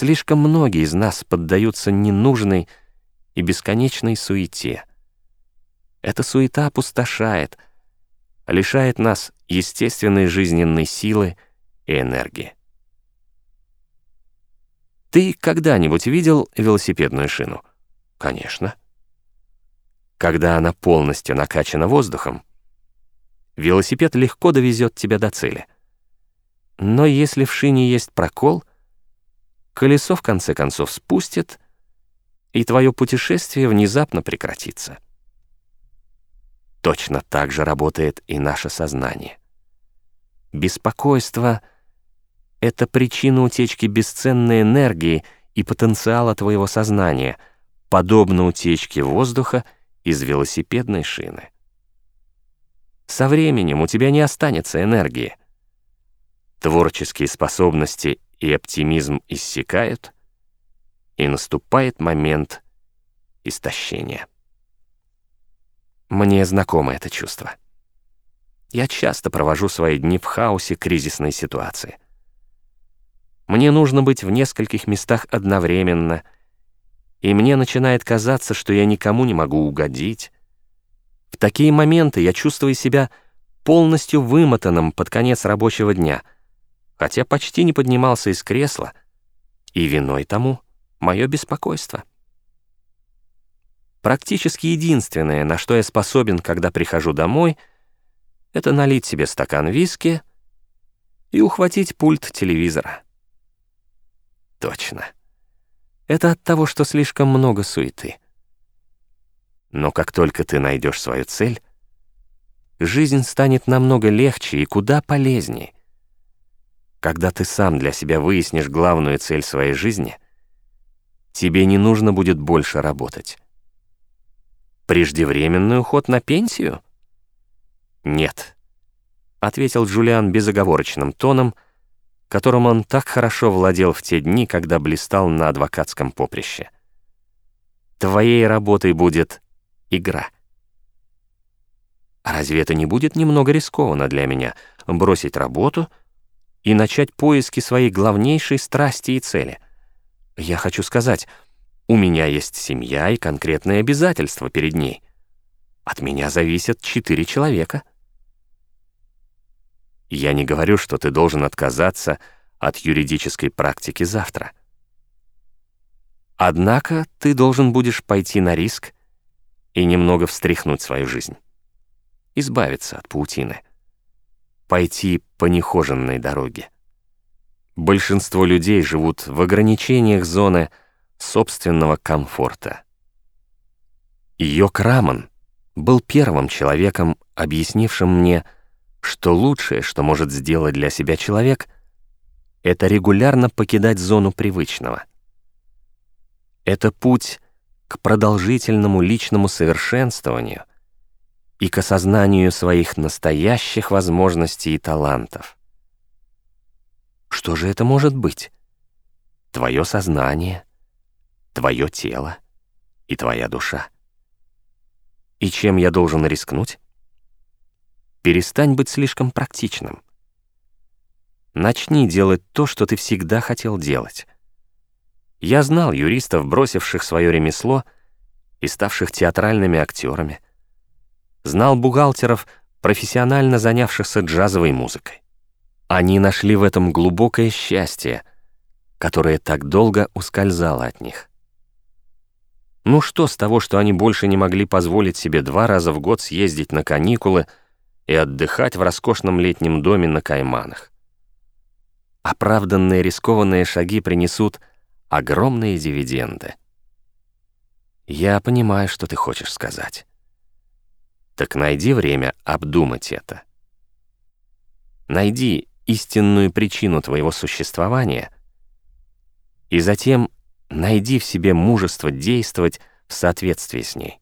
Слишком многие из нас поддаются ненужной и бесконечной суете. Эта суета опустошает, лишает нас естественной жизненной силы и энергии. Ты когда-нибудь видел велосипедную шину? Конечно. Когда она полностью накачана воздухом, велосипед легко довезет тебя до цели. Но если в шине есть прокол, колесо в конце концов спустит, и твое путешествие внезапно прекратится. Точно так же работает и наше сознание. Беспокойство — это причина утечки бесценной энергии и потенциала твоего сознания, подобно утечке воздуха из велосипедной шины. Со временем у тебя не останется энергии. Творческие способности и оптимизм иссякают, и наступает момент истощения. Мне знакомо это чувство. Я часто провожу свои дни в хаосе кризисной ситуации. Мне нужно быть в нескольких местах одновременно, и мне начинает казаться, что я никому не могу угодить. В такие моменты я чувствую себя полностью вымотанным под конец рабочего дня, хотя почти не поднимался из кресла, и виной тому мое беспокойство. Практически единственное, на что я способен, когда прихожу домой — это налить себе стакан виски и ухватить пульт телевизора. Точно. Это от того, что слишком много суеты. Но как только ты найдешь свою цель, жизнь станет намного легче и куда полезнее. Когда ты сам для себя выяснишь главную цель своей жизни, тебе не нужно будет больше работать. Преждевременный уход на пенсию — «Нет», — ответил Джулиан безоговорочным тоном, которым он так хорошо владел в те дни, когда блистал на адвокатском поприще. «Твоей работой будет игра». Разве это не будет немного рискованно для меня — бросить работу и начать поиски своей главнейшей страсти и цели? Я хочу сказать, у меня есть семья и конкретные обязательства перед ней. От меня зависят четыре человека — я не говорю, что ты должен отказаться от юридической практики завтра. Однако ты должен будешь пойти на риск и немного встряхнуть свою жизнь. Избавиться от паутины. Пойти по нехоженной дороге. Большинство людей живут в ограничениях зоны собственного комфорта. Йок Раман был первым человеком, объяснившим мне, что лучшее, что может сделать для себя человек, это регулярно покидать зону привычного. Это путь к продолжительному личному совершенствованию и к осознанию своих настоящих возможностей и талантов. Что же это может быть? Твое сознание, твое тело и твоя душа. И чем я должен рискнуть? Перестань быть слишком практичным. Начни делать то, что ты всегда хотел делать. Я знал юристов, бросивших свое ремесло и ставших театральными актерами. Знал бухгалтеров, профессионально занявшихся джазовой музыкой. Они нашли в этом глубокое счастье, которое так долго ускользало от них. Ну что с того, что они больше не могли позволить себе два раза в год съездить на каникулы — и отдыхать в роскошном летнем доме на Кайманах. Оправданные рискованные шаги принесут огромные дивиденды. Я понимаю, что ты хочешь сказать. Так найди время обдумать это. Найди истинную причину твоего существования и затем найди в себе мужество действовать в соответствии с ней.